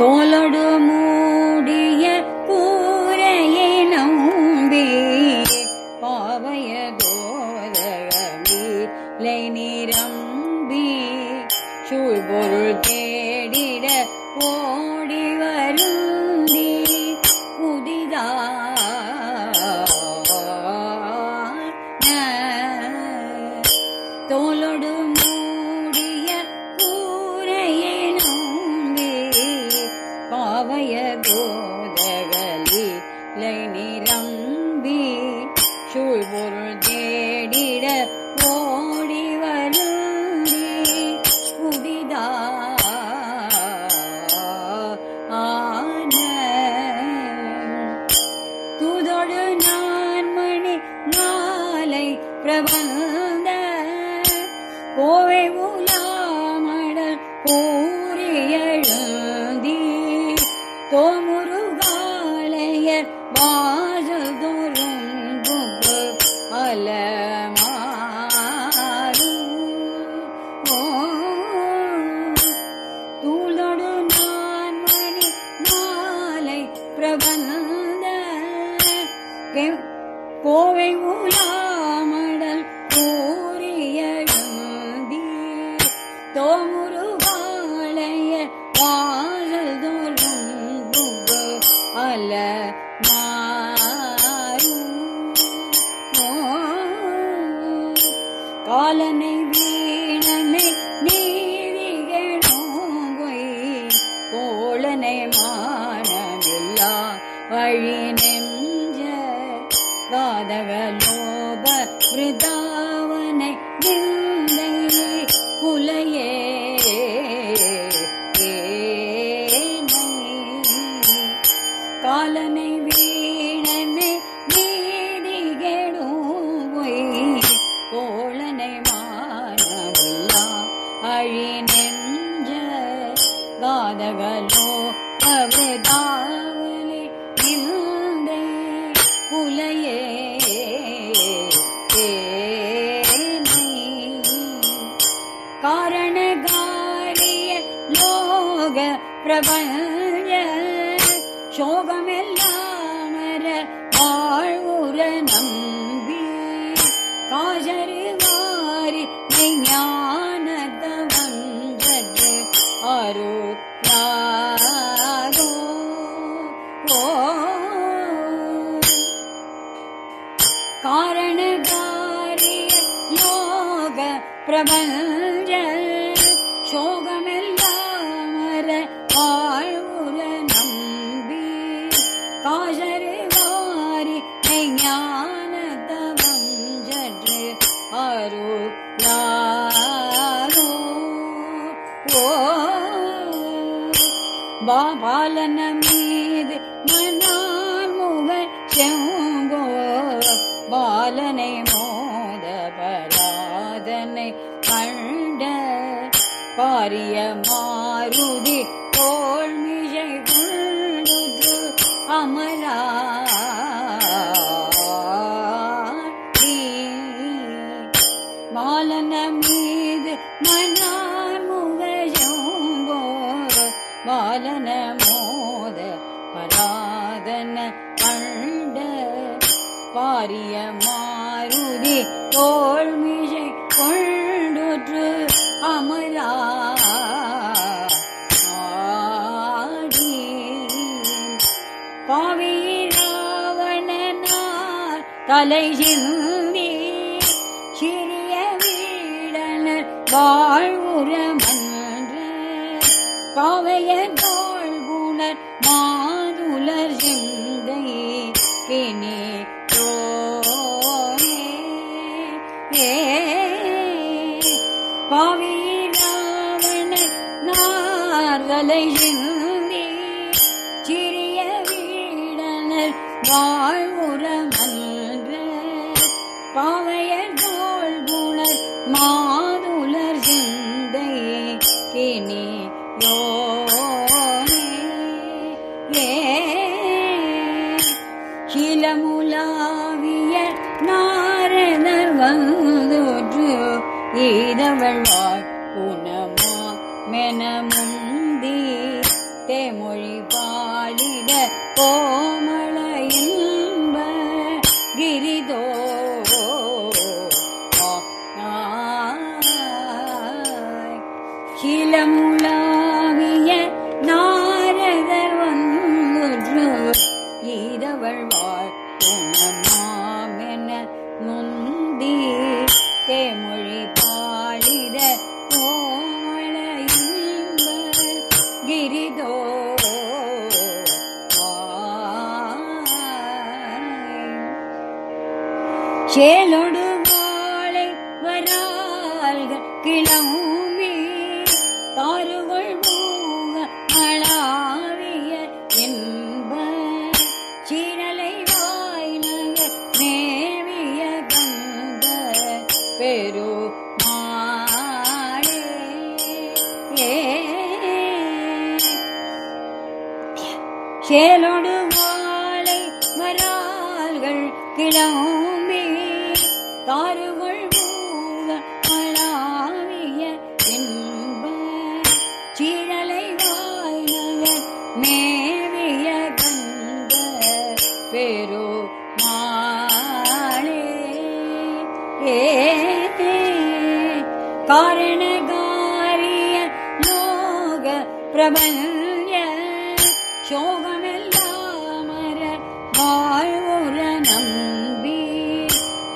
தோலொடு மூடிய கூரையை நம்பி பாவைய கோதகமிலை நிரம்பி சூழ்பொருள் தேடிட ஓடி வருந்தி புதிதா தோலொடு சூழ்பொருள் தேடிட ஓடி வருந்தி புதிதா ஆன தூதொடு நான் மணி மாலை பிரபந்த கோவை உலாமடல் கூறி தோமுருகாலையர் பிரபந்த கோவை உலாமடல் கூறிய தோமுருகாளைய வாழல் தோறும் அல மா விருதாவனை நிந்தை புலையே காலனை வீணனை நீதிகெடும் கோளனை மானமில்லா. அழி நெஞ்ச காதகலோ அவதாவலி பிரபஞ்ச சோகமெல்லாமர வாழ்வுற நம்பி காஜருவாரி ஞானத வந்தது அருளாகோ ஓ காரணகாரிய லோக பிரபஞ்ச ज्ञानमं जड्ररु ओ बा बालन मीद मन मोगो बालन मोद पराधने पण्ड पारिय मरुदि पूर्ण अमरा பாலன மோத பராதன கண்ட பாரிய மாருதி தோல்மிழை கொண்டுற்று அமரா ஆடி. பாவீராவணனார் தலை சிந்தி சிறிய வீடனர் வாழ்வுரமன் காவைய குணர் மாதுலர் சிந்தை கினி பாவீராவணர் நார்தலை சிந்தி சிறிய வீடனர் வாழ்வுற மன்ற ஆவிய நாரணர் வந்தோற்று ஈதவள் குணமா மெனமுந்தி. தேமொழி பாலிட கோமள இன்ப கிரிதோ. கிளமுலாவிய நாரதர் வந்து ஈரவள் முந்தி தேமொழி பாடித கோமள இன்ப கிரிதோ சேலொடு வாழை மரால்கள் கிளம்பி தாருகள் மூக மளாவிய என்ப சீழலை வாய்நகர் மேவிய கந்த பெரு மாளே காரணகாரிய லோக பிரபல